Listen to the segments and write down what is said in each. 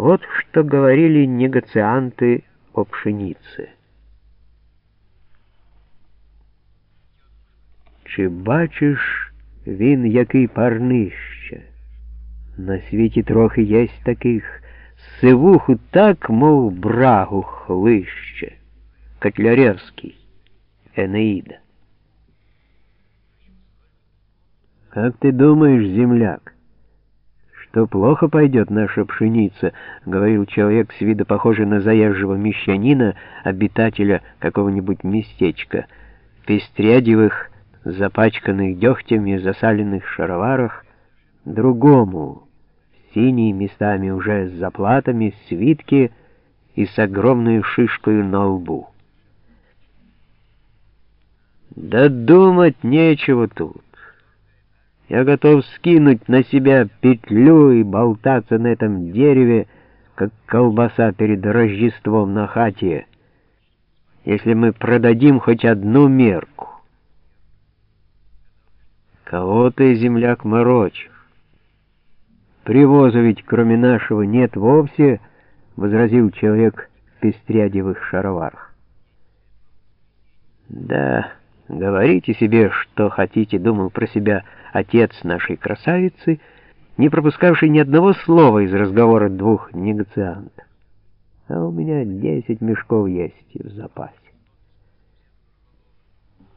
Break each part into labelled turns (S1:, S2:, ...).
S1: Вот что говорили негацианты о пшенице. Чи бачиш він, який парнище? На світі трохи єсть таких, сивуху так, мов брагу хлище. Котляревский, Энеида. Как ты думаешь, земляк, Что плохо пойдет наша пшеница, говорил человек с вида похожий на заезжего мещанина, обитателя какого-нибудь местечка, в пестрядевых, запачканных дегтем засаленных шароварах, другому, синие местами уже с заплатами, свитки и с огромной шишкой на лбу. Да думать нечего тут. Я готов скинуть на себя петлю и болтаться на этом дереве, как колбаса перед Рождеством на хате, если мы продадим хоть одну мерку. Кого ты, земляк, морочишь? Привоза ведь кроме нашего нет вовсе, — возразил человек в пестрядевых шароварах. Да, говорите себе, что хотите, — думал про себя отец нашей красавицы, не пропускавший ни одного слова из разговора двух негациантов. А у меня десять мешков есть в запасе.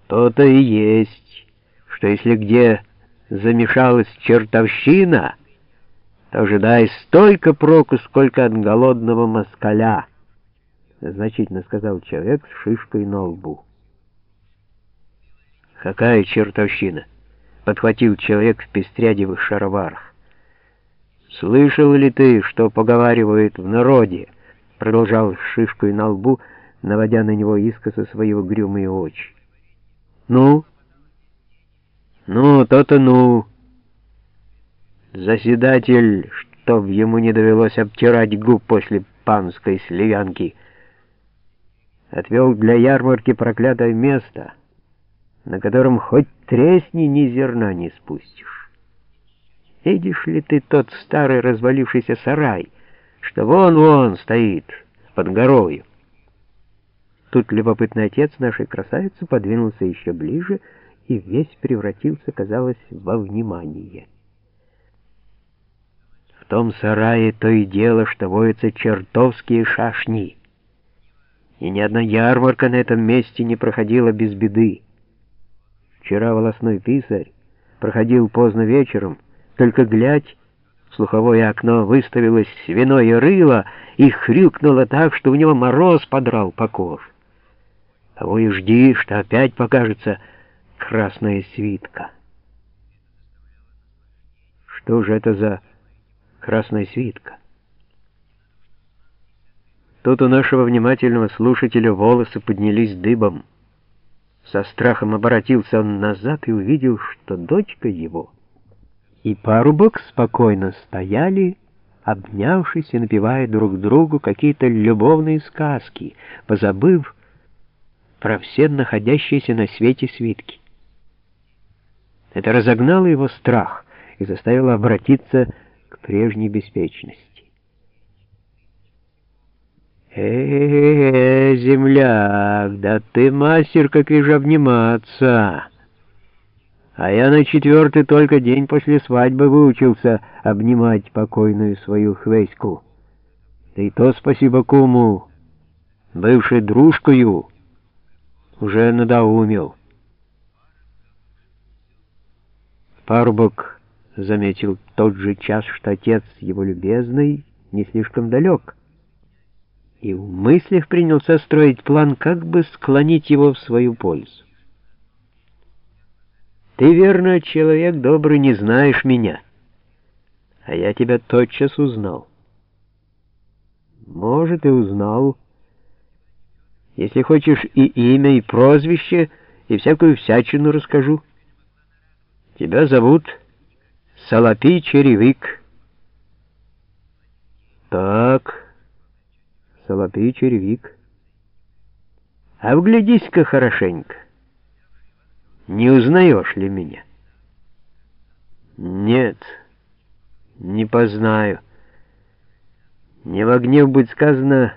S1: То-то и есть, что если где замешалась чертовщина, то ожидай столько проку, сколько от голодного москаля, значительно сказал человек с шишкой на лбу. Какая чертовщина? подхватил человек в пестрядевых шароварах. «Слышал ли ты, что поговаривают в народе?» Продолжал шишкой на лбу, наводя на него искоса свои угрюмые очи. «Ну?» «Ну, то-то ну!» Заседатель, чтоб ему не довелось обтирать губ после панской сливянки, отвел для ярмарки проклятое место — на котором хоть тресни ни зерна не спустишь. Видишь ли ты тот старый развалившийся сарай, что вон-вон стоит под горою? Тут любопытный отец нашей красавицы подвинулся еще ближе и весь превратился, казалось, во внимание. В том сарае то и дело, что воются чертовские шашни, и ни одна ярмарка на этом месте не проходила без беды. Вчера волосной писарь проходил поздно вечером, только глядь, в слуховое окно выставилось свиное рыло и хрюкнуло так, что у него мороз подрал по коже. Того и жди, что опять покажется красная свитка. Что же это за красная свитка? Тут у нашего внимательного слушателя волосы поднялись дыбом. Со страхом обратился он назад и увидел, что дочка его и парубок спокойно стояли, обнявшись и напевая друг другу какие-то любовные сказки, позабыв про все находящиеся на свете свитки. Это разогнало его страх и заставило обратиться к прежней беспечности. «Э-э-э, земляк, да ты мастер, как вижу, обниматься!» А я на четвертый только день после свадьбы выучился обнимать покойную свою хвеську. Да и то спасибо куму, бывшей дружкою, уже надоумел. Парубок заметил тот же час, что отец его любезный не слишком далек и в мыслях принялся строить план, как бы склонить его в свою пользу. «Ты, верно, человек добрый, не знаешь меня, а я тебя тотчас узнал». «Может, и узнал. Если хочешь и имя, и прозвище, и всякую всячину расскажу. Тебя зовут Салапи Черевик». «Так...» Солопей червик. А вглядись-ка хорошенько. Не узнаешь ли меня? Нет, не познаю. Не в огне быть сказано